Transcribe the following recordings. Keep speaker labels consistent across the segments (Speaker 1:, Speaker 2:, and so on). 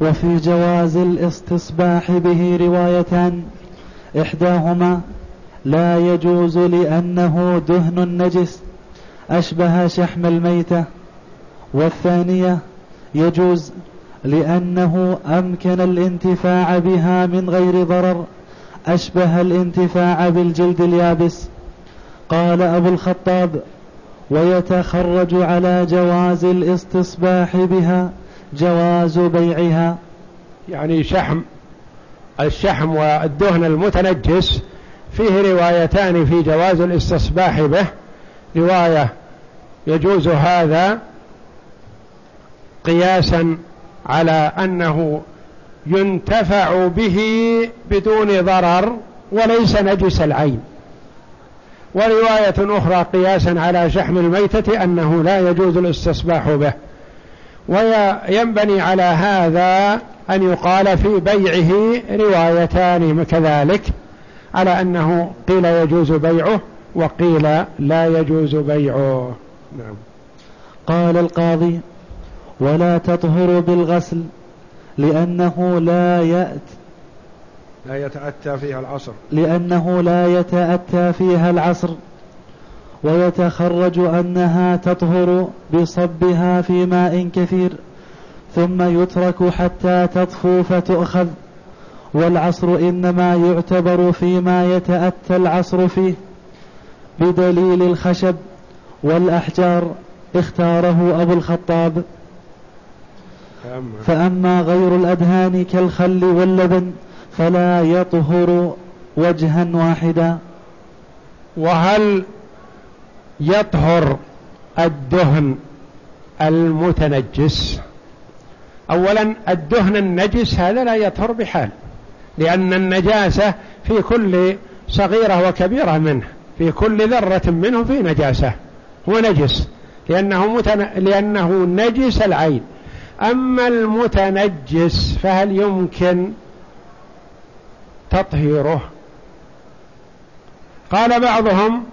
Speaker 1: وفي جواز الاستصباح به روايتان. إحداهما لا يجوز لأنه دهن نجس أشبه شحم الميتة. والثانية يجوز لأنه أمكن الانتفاع بها من غير ضرر أشبه الانتفاع بالجلد اليابس. قال أبو الخطاب ويتخرج على جواز الاستصباح بها جواز بيعها.
Speaker 2: يعني شحم الشحم والدهن المتنجس فيه روايتان في جواز الاستصباح به. رواية يجوز هذا قياسا على أنه ينتفع به بدون ضرر وليس نجس العين. ورواية أخرى قياسا على شحم الميتة أنه لا يجوز الاستصباح به. وينبني على هذا أن يقال في بيعه روايتان كذلك على أنه قيل يجوز بيعه وقيل لا يجوز بيعه. نعم.
Speaker 1: قال القاضي ولا تطهر بالغسل لأنه لا يأت
Speaker 2: لا يتأتى فيها العصر.
Speaker 1: لأنه لا يتأتى فيها العصر. ويتخرج أنها تطهر بصبها في ماء كثير ثم يترك حتى تطفو فتؤخذ. والعصر إنما يعتبر فيما يتأتى العصر فيه بدليل الخشب والأحجار اختاره أبو الخطاب. فأما غير الأدهان كالخل واللبن فلا يطهر وجها واحدا.
Speaker 2: وهل يطهر الدهن المتنجس. أولا الدهن النجس هذا لا يطهر بحال لأن النجاسة في كل صغيرة وكبيرة منه في كل ذرة منه في نجاسة هو نجس لأنه, متن... لأنه نجس العين. أما المتنجس فهل يمكن تطهيره؟ قال بعضهم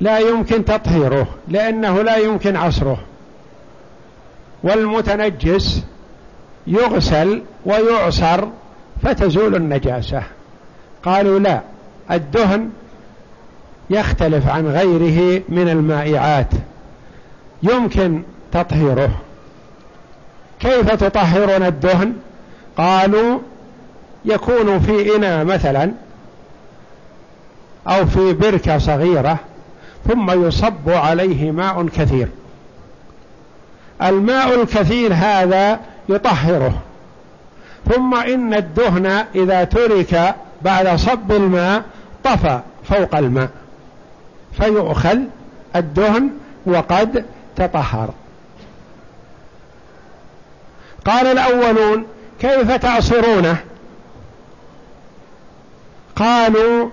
Speaker 2: لا يمكن تطهيره لأنه لا يمكن عصره. والمتنجس يغسل ويعصر فتزول النجاسة. قالوا لا الدهن يختلف عن غيره من المائعات. يمكن تطهيره. كيف تطهرون الدهن؟ قالوا يكون في إناء مثلا أو في بركة صغيرة ثم يصب عليه ماء كثير. الماء الكثير هذا يطهره. ثم إن الدهن إذا ترك بعد صب الماء طفى فوق الماء. فيؤخذ الدهن وقد تطهر. قال الأولون كيف تعصرونه قالوا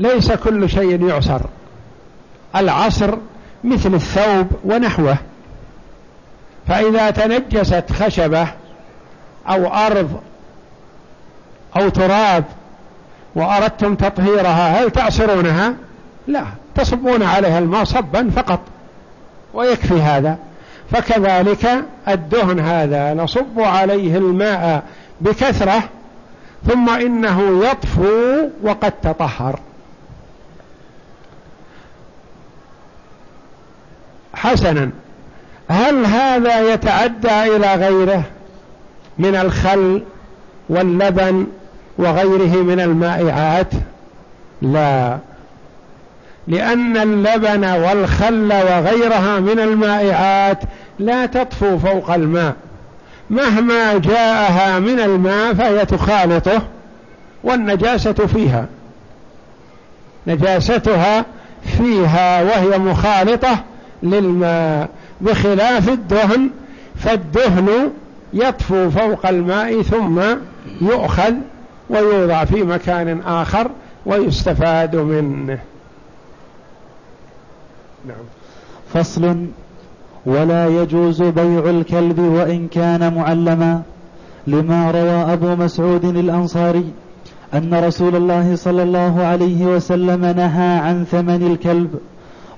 Speaker 2: ليس كل شيء يعصر. العصر مثل الثوب ونحوه. فإذا تنجست خشبة أو أرض أو تراب وأردتم تطهيرها هل تعصرونها لا تصبون عليها الماء صبا فقط ويكفي هذا. فكذلك الدهن هذا نصب عليه الماء بكثرة ثم إنه يطفو وقد تطهر. حسنا. هل هذا يتعدى إلى غيره من الخل واللبن وغيره من المائعات؟ لا. لأن اللبن والخل وغيرها من المائعات لا تطفو فوق الماء. مهما جاءها من الماء فهي تخالطه والنجاسة فيها. نجاستها فيها وهي مخالطة للماء بخلاف الدهن فالدهن يطفو فوق الماء ثم يؤخذ ويوضع في مكان آخر ويستفاد منه.
Speaker 1: نعم. فصل ولا يجوز بيع الكلب وإن كان معلما. لما روى أبو مسعود الأنصاري أن رسول الله صلى الله عليه وسلم نهى عن ثمن الكلب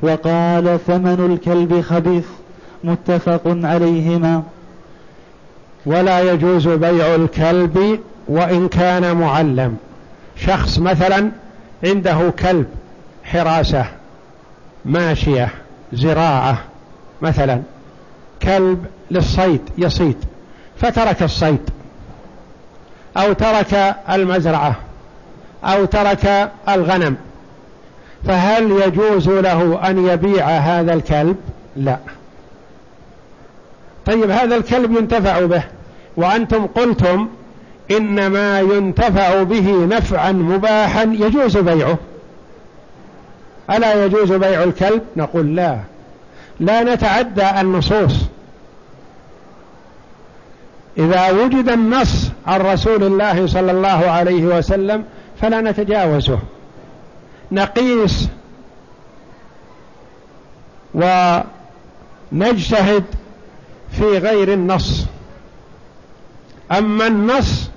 Speaker 1: وقال ثمن الكلب خبيث متفق عليهما.
Speaker 2: ولا يجوز بيع الكلب وإن كان معلم. شخص مثلا عنده كلب حراسة ماشية زراعة مثلا كلب للصيد يصيد فترك الصيد. أو ترك المزرعة أو ترك الغنم. فهل يجوز له أن يبيع هذا الكلب؟ لا. طيب هذا الكلب ينتفع به وأنتم قلتم إنما ينتفع به نفعا مباحا يجوز بيعه. ألا يجوز بيع الكلب؟ نقول لا. لا نتعدى النصوص. إذا وجد النص عن رسول الله صلى الله عليه وسلم فلا نتجاوزه. نقيس ونجتهد في غير النص. أما النص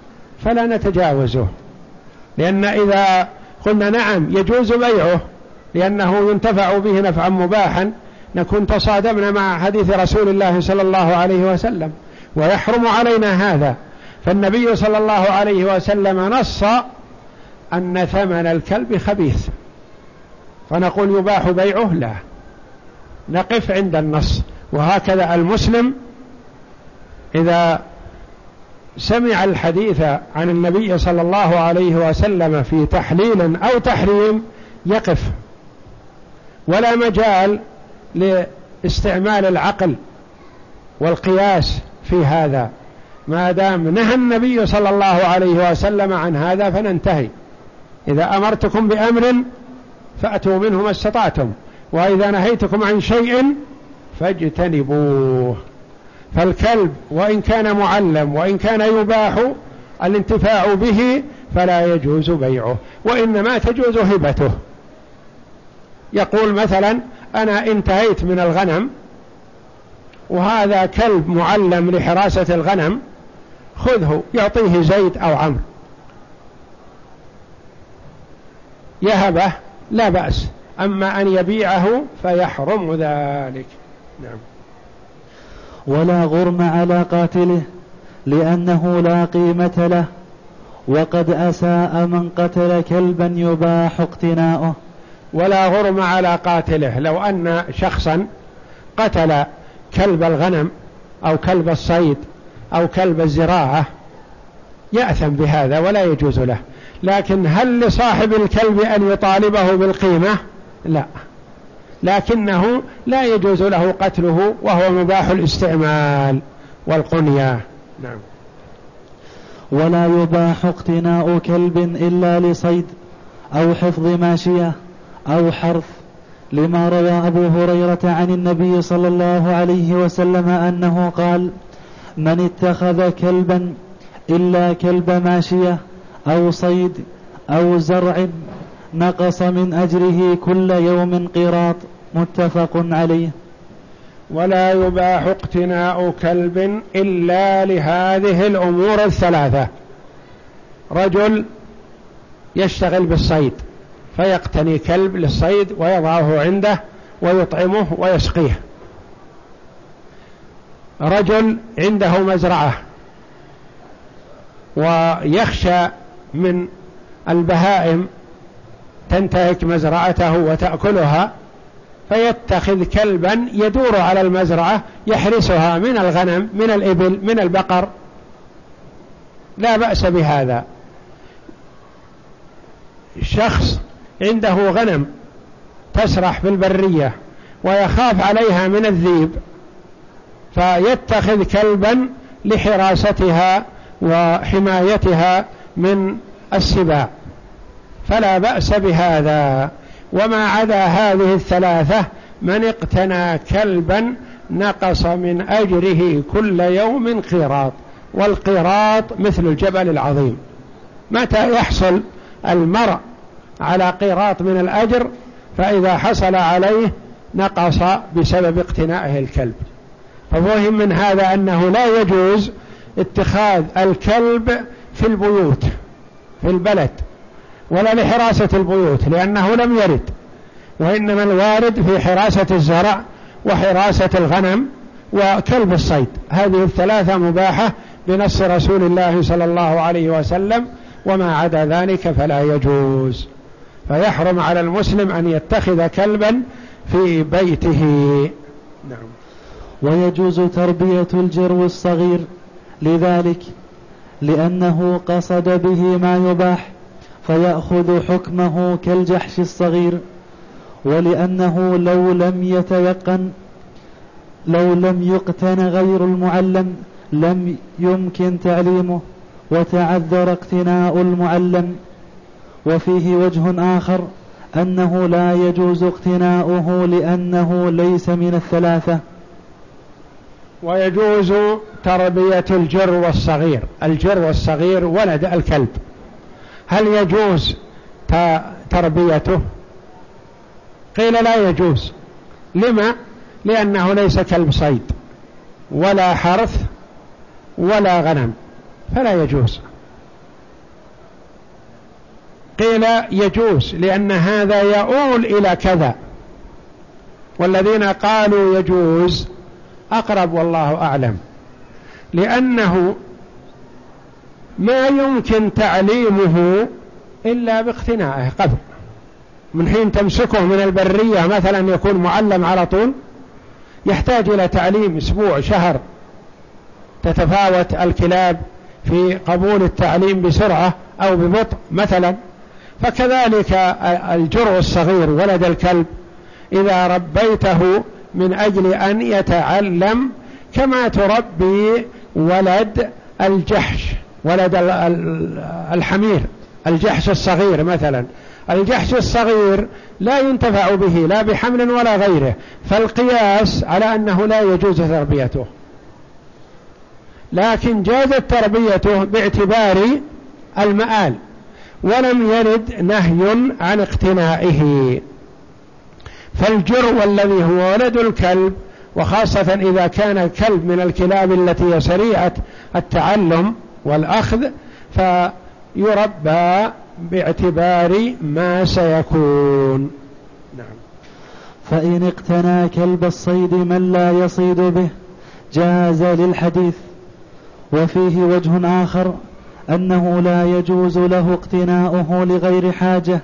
Speaker 2: فلا نتجاوزه لأن إذا قلنا نعم يجوز بيعه لأنه ينتفع به نفعا مباحا نكون تصادمنا مع حديث رسول الله صلى الله عليه وسلم ويحرم علينا هذا. فالنبي صلى الله عليه وسلم نص أن ثمن الكلب خبيث. فنقول يباح بيعه؟ لا. نقف عند النص. وهكذا المسلم إذا سمع الحديث عن النبي صلى الله عليه وسلم في تحليل أو تحريم يقف. ولا مجال لاستعمال العقل والقياس في هذا. ما دام نهى النبي صلى الله عليه وسلم عن هذا فننتهي. إذا أمرتكم بأمر فأتوا منه ما استطعتم وإذا نهيتكم عن شيء فاجتنبوه. فالكلب وإن كان معلم وإن كان يباح الانتفاع به فلا يجوز بيعه وإنما تجوز هبته. يقول مثلا أنا انتهيت من الغنم وهذا كلب معلم لحراسة الغنم خذه يعطيه زيد أو عمرو. يهبه لا بأس. أما أن يبيعه فيحرم ذلك. نعم.
Speaker 1: ولا غرم على قاتله لأنه لا قيمة له وقد أساء من قتل كلبا يباح اقتناؤه.
Speaker 2: ولا غرم على قاتله. لو أن شخصا قتل كلب الغنم أو كلب الصيد أو كلب الزراعة يأثم بهذا ولا يجوز له. لكن هل لصاحب الكلب أن يطالبه بالقيمة؟ لا. لكنه لا يجوز له قتله وهو مباح الاستعمال والقنية. نعم.
Speaker 1: ولا يباح اقتناء كلب إلا لصيد أو حفظ ماشية أو حرث لما روى أبو هريرة عن النبي صلى الله عليه وسلم أنه قال من اتخذ كلبا إلا كلب ماشية أو صيد أو زرع نقص من أجره كل يوم قيراط متفق عليه.
Speaker 2: ولا يباح اقتناء كلب إلا لهذه الأمور الثلاثة. رجل يشتغل بالصيد فيقتني كلب للصيد ويضعه عنده ويطعمه ويسقيه. رجل عنده مزرعة ويخشى من البهائم تنتهك مزرعته وتأكلها فيتخذ كلبا يدور على المزرعة يحرسها من الغنم من الإبل من البقر. لا بأس بهذا. شخص عنده غنم تسرح في البرية ويخاف عليها من الذيب فيتخذ كلبا لحراستها وحمايتها من السباع. فلا بأس بهذا. وما عدا هذه الثلاثة من اقتنى كلبا نقص من أجره كل يوم قيراط. والقيراط مثل الجبل العظيم. متى يحصل المرء على قيراط من الأجر؟ فإذا حصل عليه نقص بسبب اقتنائه الكلب. ففهم من هذا أنه لا يجوز اتخاذ الكلب في البيوت في البلد ولا لحراسة البيوت لأنه لم يرد وإنما الوارد في حراسة الزرع وحراسة الغنم وكلب الصيد. هذه الثلاثة مباحة بنص رسول الله صلى الله عليه وسلم وما عدا ذلك فلا يجوز. فيحرم على المسلم أن يتخذ كلبا في بيته.
Speaker 1: نعم. ويجوز تربية الجرو الصغير لذلك. لأنه قصد به ما يباح فيأخذ حكمه كالجحش الصغير. ولأنه لو لم يتيقن لو لم يقتن غير المعلم لم يمكن تعليمه وتعذر اقتناء المعلم. وفيه وجه آخر أنه لا يجوز اقتناؤه لأنه ليس من الثلاثة.
Speaker 2: ويجوز تربية الجرو الصغير الجرو الصغير ولد الكلب. هل يجوز تربيته؟ قيل لا يجوز. لما؟ لأنه ليس كلب صيد ولا حرث ولا غنم. فلا يجوز. قيل يجوز لأن هذا يؤول إلى كذا. والذين قالوا يجوز أقرب والله أعلم. لأنه ما يمكن تعليمه إلا باقتناعه قبل. من حين تمسكه من البرية مثلا يكون معلم على طول يحتاج إلى تعليم أسبوع شهر. تتفاوت الكلاب في قبول التعليم بسرعة أو ببطء مثلا. فكذلك الجرع الصغير ولد الكلب إذا ربيته من أجل أن يتعلم كما تربي ولد الجحش ولد الحمير الجحش الصغير مثلا. الجحش الصغير لا ينتفع به لا بحمل ولا غيره فالقياس على أنه لا يجوز تربيته. لكن جازت تربيته باعتبار المآل ولم يرد نهي عن اقتنائه. فالجرو الذي هو ولد الكلب وخاصة إذا كان الكلب من الكلاب التي سريعة التعلم والأخذ فيربى باعتبار ما سيكون.
Speaker 1: نعم. فإن اقتنى كلب الصيد من لا يصيد به جاز للحديث. وفيه وجه آخر أنه لا يجوز له اقتناؤه لغير حاجة.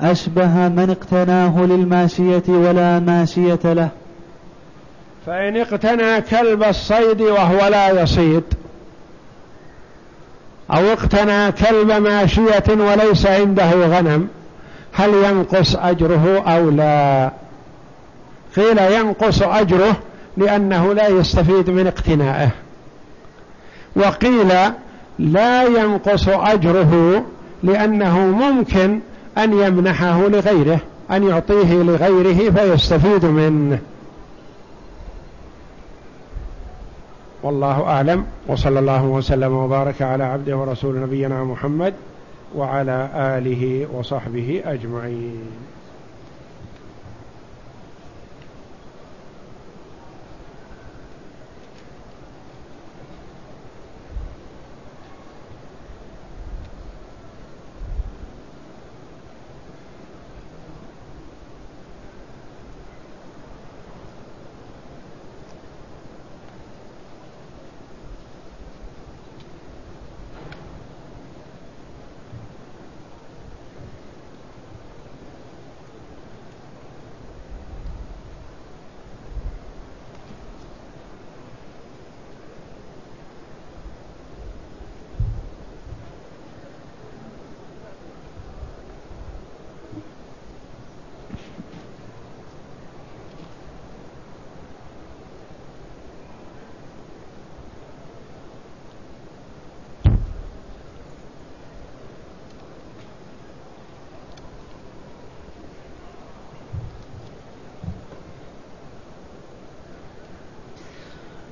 Speaker 1: أشبه من اقتناه للماشية ولا ماشية له.
Speaker 2: فإن اقتنى كلب الصيد وهو لا يصيد أو اقتنى كلب ماشية وليس عنده غنم هل ينقص أجره أو لا؟ قيل ينقص أجره لأنه لا يستفيد من اقتنائه. وقيل لا ينقص أجره لأنه ممكن أن يمنحه لغيره أن يعطيه لغيره فيستفيد منه. والله أعلم وصلى الله وسلم وبارك على عبده ورسول نبينا محمد وعلى آله وصحبه أجمعين.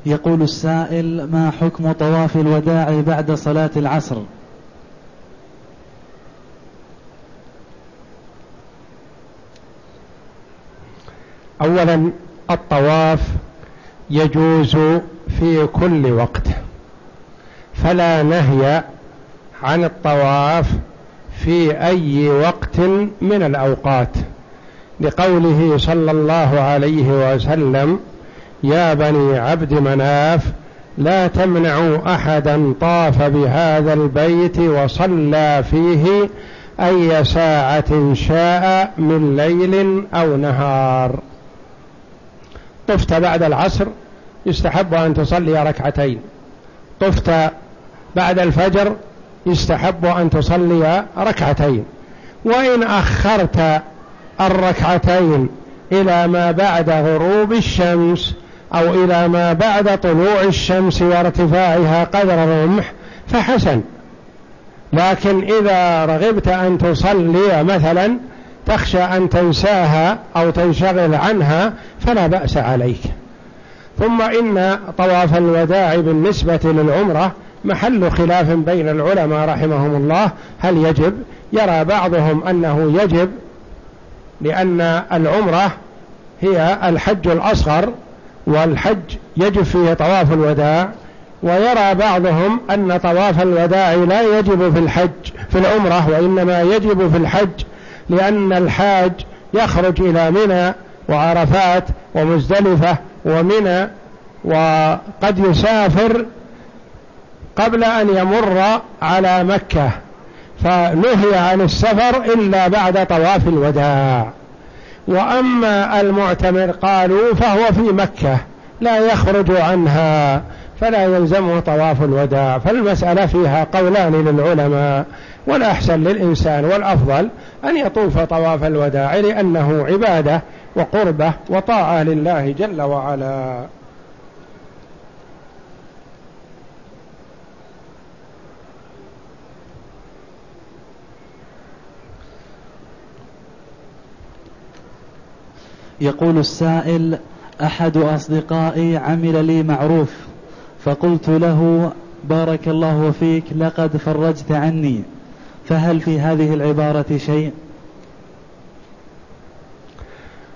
Speaker 1: يقول السائل ما حكم طواف الوداع بعد صلاة العصر؟
Speaker 2: أولا الطواف يجوز في كل وقت فلا نهي عن الطواف في أي وقت من الأوقات لقوله صلى الله عليه وسلم يا بني عبد مناف لا تمنعوا أحدا طاف بهذا البيت وصلى فيه أي ساعة شاء من ليل أو نهار. طفت بعد العصر يستحب أن تصلي ركعتين. طفت بعد الفجر يستحب أن تصلي ركعتين. وإن أخرت الركعتين إلى ما بعد غروب الشمس أو إلى ما بعد طلوع الشمس وارتفاعها قدر الرمح فحسن. لكن إذا رغبت أن تصلي مثلا تخشى أن تنساها أو تنشغل عنها فلا بأس عليك. ثم إن طواف الوداع بالنسبة للعمرة محل خلاف بين العلماء رحمهم الله. هل يجب؟ يرى بعضهم أنه يجب لأن العمرة هي الحج الأصغر والحج يجب فيه طواف الوداع ويرى بعضهم أن طواف الوداع لا يجب في الحج في العمرة وإنما يجب في الحج لأن الحاج يخرج إلى منى وعرفات ومزدلفة ومنى وقد يسافر قبل أن يمر على مكة فنهي عن السفر إلا بعد طواف الوداع. وأما المعتمر قالوا فهو في مكة لا يخرج عنها فلا يلزمه طواف الوداع فالمسألة فيها قولان للعلماء والأحسن للإنسان والأفضل أن يطوف طواف الوداع لأنه عبادة وقربة وطاعة لله جل وعلا.
Speaker 1: يقول السائل أحد أصدقائي عمل لي معروف فقلت له بارك الله فيك لقد فرجت عني. فهل في هذه العبارة شيء؟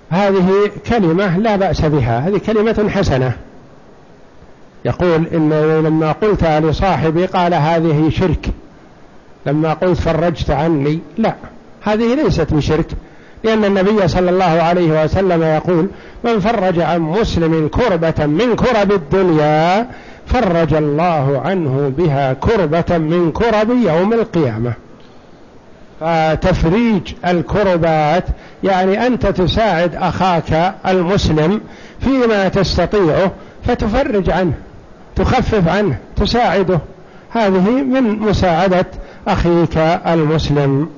Speaker 2: هذه كلمة لا بأس بها هذه كلمة حسنة. يقول إن لما قلت لصاحبي قال هذه شرك لما قلت فرجت عني لا هذه ليست بشرك. لأن النبي صلى الله عليه وسلم يقول من فرج عن مسلم كربة من كرب الدنيا فرج الله عنه بها كربة من كرب يوم القيامة. فتفريج الكربات يعني أنت تساعد أخاك المسلم فيما تستطيعه فتفرج عنه تخفف عنه تساعده. هذه من مساعدة أخيك المسلم.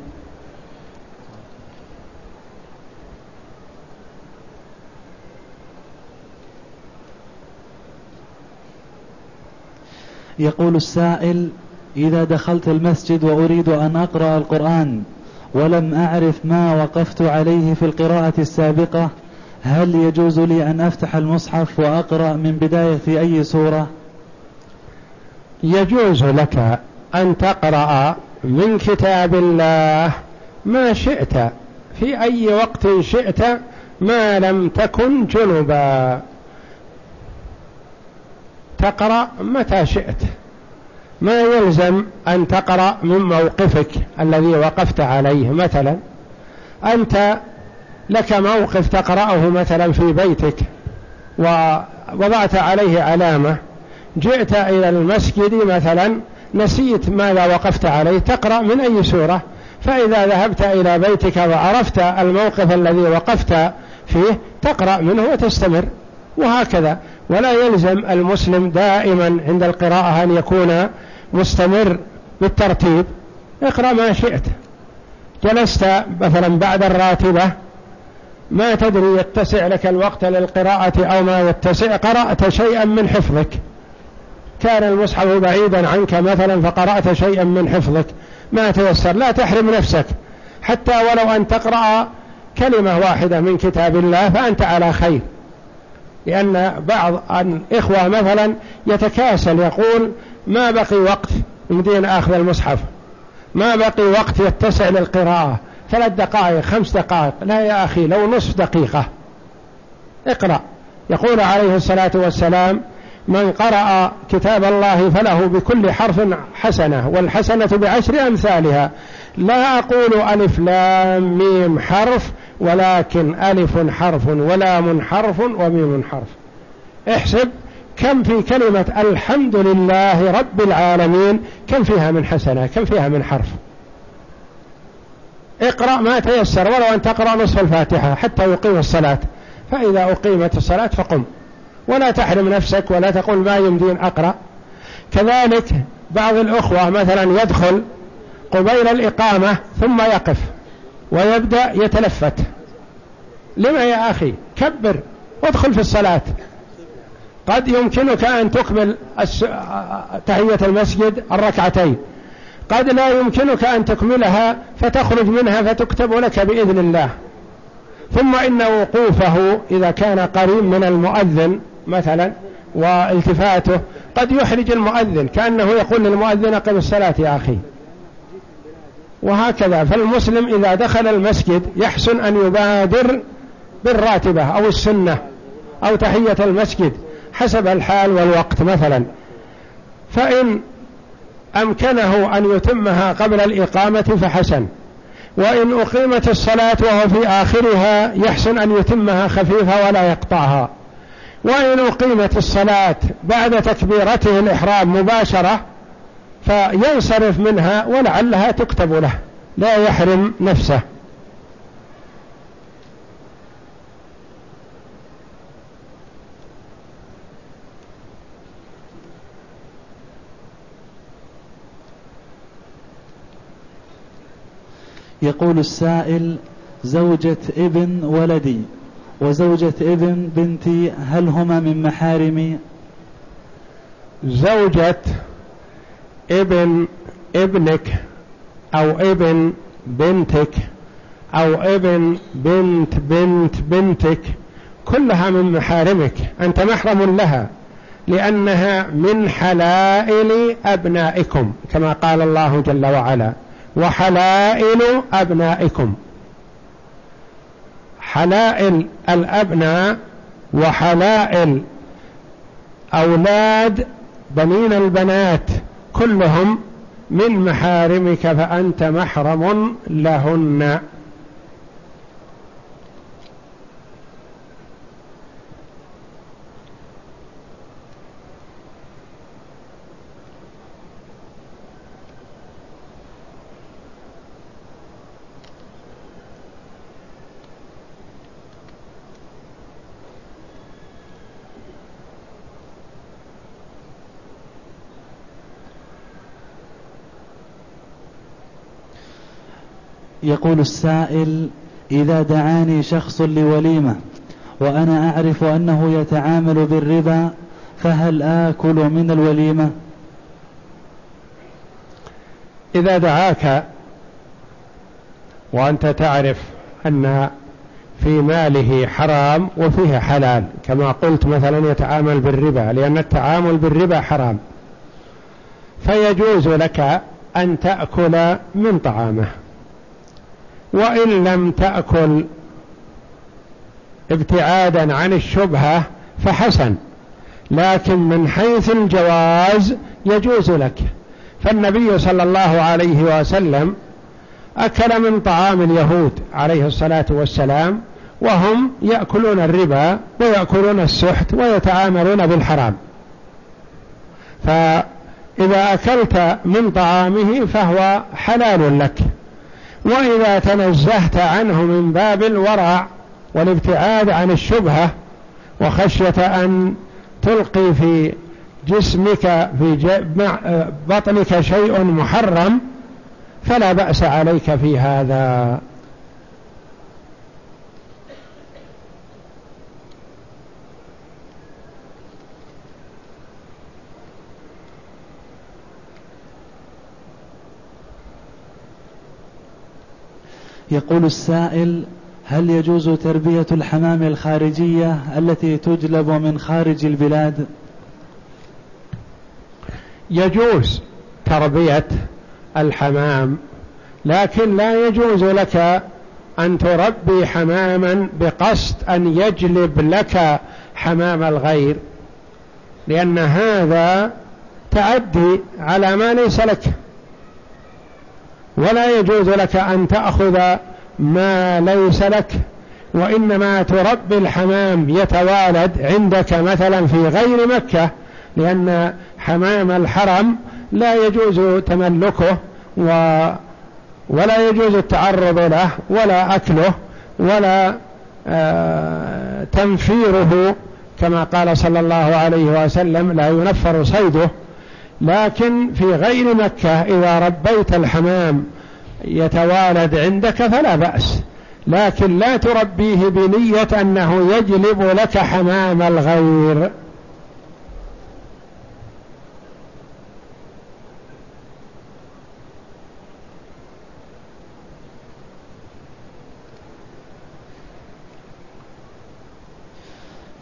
Speaker 1: يقول السائل إذا دخلت المسجد وأريد أن أقرأ القرآن ولم أعرف ما وقفت عليه في القراءة السابقة هل يجوز لي أن أفتح المصحف وأقرأ من بداية أي سورة؟
Speaker 2: يجوز لك أن تقرأ من كتاب الله ما شئت في أي وقت شئت ما لم تكن جنبا. تقرأ متى شئت. ما يلزم أن تقرأ من موقفك الذي وقفت عليه. مثلا أنت لك موقف تقرأه مثلا في بيتك ووضعت عليه علامة. جئت إلى المسجد مثلا نسيت ماذا وقفت عليه. تقرأ من أي سورة. فإذا ذهبت إلى بيتك وعرفت الموقف الذي وقفت فيه تقرأ منه وتستمر. وهكذا. ولا يلزم المسلم دائما عند القراءة أن يكون مستمر بالترتيب. اقرأ ما شئت. جلست مثلا بعد الراتبة. ما تدري يتسع لك الوقت للقراءة أو ما يتسع. قرأت شيئا من حفظك. كان المصحف بعيدا عنك مثلا فقرأت شيئا من حفظك. ما تيسر. لا تحرم نفسك. حتى ولو أن تقرأ كلمة واحدة من كتاب الله فأنت على خير. لأن بعض الإخوة مثلا يتكاسل يقول ما بقي وقت يمدينا أخذ المصحف؟ ما بقي وقت يتسع للقراءة؟ ثلاث دقائق خمس دقائق لا يا أخي لو نصف دقيقة. اقرأ. يقول عليه الصلاة والسلام من قرأ كتاب الله فله بكل حرف حسنة والحسنة بعشر أمثالها. لا أقول ألف لام ميم حرف ولكن ألف حرف ولام حرف وميم حرف. احسب كم في كلمة الحمد لله رب العالمين كم فيها من حسنة كم فيها من حرف. اقرأ ما تيسر ولو أن تقرأ نصف الفاتحة حتى يقيم الصلاة. فإذا أقيمت الصلاة فقم. ولا تحرم نفسك ولا تقول ما يمدين أقرأ. كذلك بعض الأخوة مثلا يدخل قبيل الإقامة ثم يقف ويبدأ يتلفت. لما يا أخي؟ كبر وادخل في الصلاة. قد يمكنك أن تكمل تحية المسجد الركعتين. قد لا يمكنك أن تكملها فتخرج منها فتكتب لك بإذن الله. ثم إن وقوفه إذا كان قريب من المؤذن مثلا والتفاته قد يحرج المؤذن كأنه يقول للمؤذن قم الصلاة يا أخي. وهكذا. فالمسلم إذا دخل المسجد يحسن أن يبادر بالراتبة أو السنة أو تحية المسجد حسب الحال والوقت مثلا. فإن أمكنه أن يتمها قبل الإقامة فحسن. وإن أقيمت الصلاة وهو في آخرها يحسن أن يتمها خفيفة ولا يقطعها. وإن أقيمت الصلاة بعد تكبيرته الإحرام مباشرة فينصرف منها ولعلها تكتب له. لا يحرم نفسه.
Speaker 1: يقول السائل زوجة ابن ولدي وزوجة ابن بنتي هل هما من محارمي؟
Speaker 2: زوجة ابن ابنك أو ابن بنتك أو ابن بنت بنت بنتك كلها من محارمك. أنت محرم لها لأنها من حلائل أبنائكم كما قال الله جل وعلا. وحلائل أبنائكم. حلائل الأبناء وحلائل أولاد بنين البنات كلهم من محارمك فأنت محرم لهن.
Speaker 1: يقول السائل إذا دعاني شخص لوليمة وأنا أعرف أنه يتعامل بالربا فهل آكل من الوليمة؟
Speaker 2: إذا دعاك وأنت تعرف أن في ماله حرام وفيه حلال كما قلت مثلا يتعامل بالربا لأن التعامل بالربا حرام فيجوز لك أن تأكل من طعامه. وإن لم تأكل ابتعادا عن الشبهة فحسن لكن من حيث الجواز يجوز لك. فالنبي صلى الله عليه وسلم أكل من طعام اليهود عليه الصلاة والسلام وهم يأكلون الربا ويأكلون السحت ويتعاملون بالحرام. فإذا أكلت من طعامه فهو حلال لك. وإذا تنزهت عنه من باب الورع والابتعاد عن الشبهة وخشية أن تلقي في جسمك في بطنك شيء محرم فلا بأس عليك في هذا.
Speaker 1: يقول السائل هل يجوز تربية الحمام الخارجية التي تجلب من خارج البلاد؟
Speaker 2: يجوز تربية الحمام لكن لا يجوز لك أن تربي حماما بقصد أن يجلب لك حمام الغير لأن هذا تعدي على ما ليس لك. ولا يجوز لك أن تأخذ ما ليس لك وإنما تربي الحمام يتوالد عندك مثلا في غير مكة لأن حمام الحرم لا يجوز تملكه و ولا يجوز التعرض له ولا أكله ولا آه تنفيره كما قال صلى الله عليه وسلم لا ينفر صيده لكن في غير مكة إذا ربيت الحمام يتوالد عندك فلا بأس. لكن لا تربيه بنية أنه يجلب لك حمام الغير.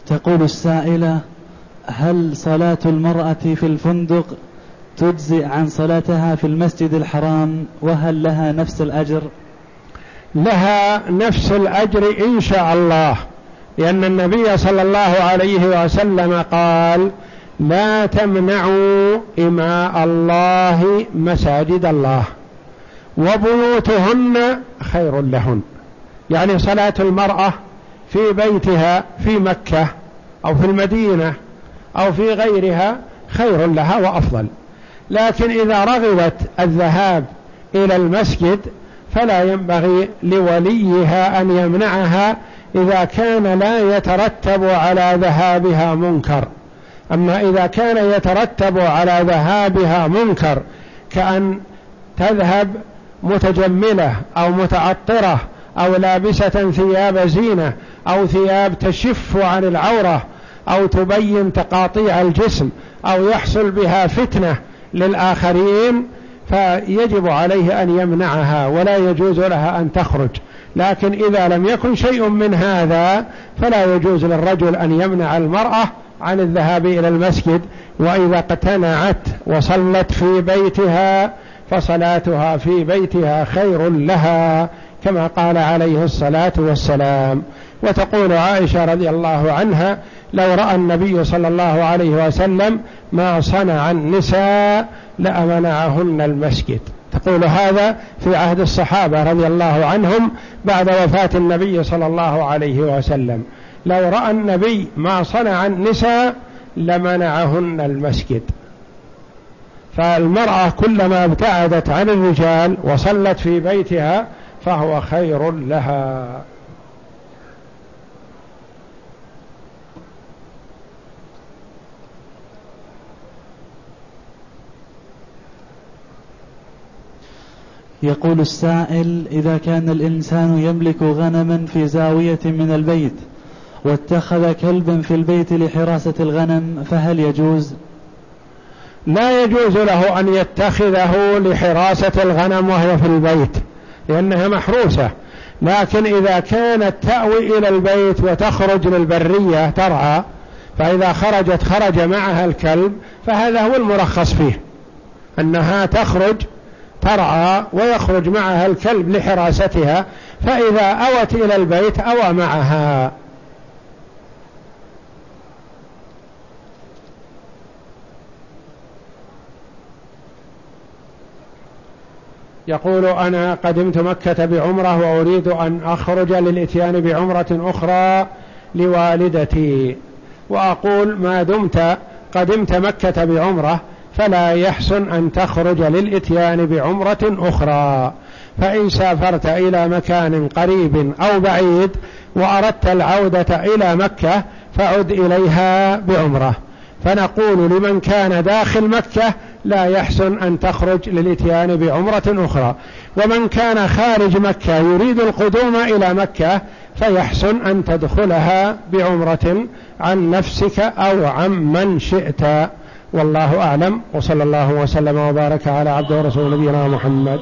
Speaker 1: تقول السائلة هل صلاة المرأة في الفندق تجزئ عن صلاتها في المسجد الحرام وهل لها نفس الأجر؟
Speaker 2: لها نفس الأجر إن شاء الله لأن النبي صلى الله عليه وسلم قال لا تمنعوا إماء الله مساجد الله وبيوتهن خير لهن. يعني صلاة المرأة في بيتها في مكة أو في المدينة أو في غيرها خير لها وأفضل. لكن إذا رغبت الذهاب إلى المسجد فلا ينبغي لوليها أن يمنعها إذا كان لا يترتب على ذهابها منكر. أما إذا كان يترتب على ذهابها منكر كأن تذهب متجملة أو متعطرة أو لابسة ثياب زينة أو ثياب تشف عن العورة أو تبين تقاطيع الجسم أو يحصل بها فتنة للآخرين فيجب عليه أن يمنعها ولا يجوز لها أن تخرج. لكن إذا لم يكن شيء من هذا فلا يجوز للرجل أن يمنع المرأة عن الذهاب إلى المسجد وإذا اقتنعت وصلت في بيتها فصلاتها في بيتها خير لها كما قال عليه الصلاة والسلام. وتقول عائشة رضي الله عنها لو رأى النبي صلى الله عليه وسلم ما صنع النساء لأمنعهن المسجد. تقول هذا في عهد الصحابة رضي الله عنهم بعد وفاة النبي صلى الله عليه وسلم. لو رأى النبي ما صنع النساء لمنعهن المسجد. فالمرأة كلما ابتعدت عن الرجال وصلت في بيتها فهو خير لها.
Speaker 1: يقول السائل إذا كان الإنسان يملك غنما في زاوية من البيت واتخذ كلبا في البيت لحراسة الغنم فهل يجوز؟
Speaker 2: لا يجوز له أن يتخذه لحراسة الغنم وهي في البيت لأنها محروسة لكن إذا كانت تأوي إلى البيت وتخرج للبرية ترعى فإذا خرجت خرج معها الكلب فهذا هو المرخص فيه أنها تخرج ترعى ويخرج معها الكلب لحراستها فإذا أوت إلى البيت أوى معها. يقول أنا قدمت مكة بعمرة وأريد أن أخرج للإتيان بعمرة أخرى لوالدتي. وأقول ما دمت قدمت مكة بعمرة فلا يحسن أن تخرج للإتيان بعمرة أخرى. فإن سافرت إلى مكان قريب أو بعيد وأردت العودة إلى مكة فعد إليها بعمرة. فنقول لمن كان داخل مكة لا يحسن أن تخرج للإتيان بعمرة أخرى. ومن كان خارج مكة يريد القدوم إلى مكة فيحسن أن تدخلها بعمرة عن نفسك أو عن من شئت. والله أعلم وصلى الله وسلم وبارك على عبده ورسول نبينا محمد.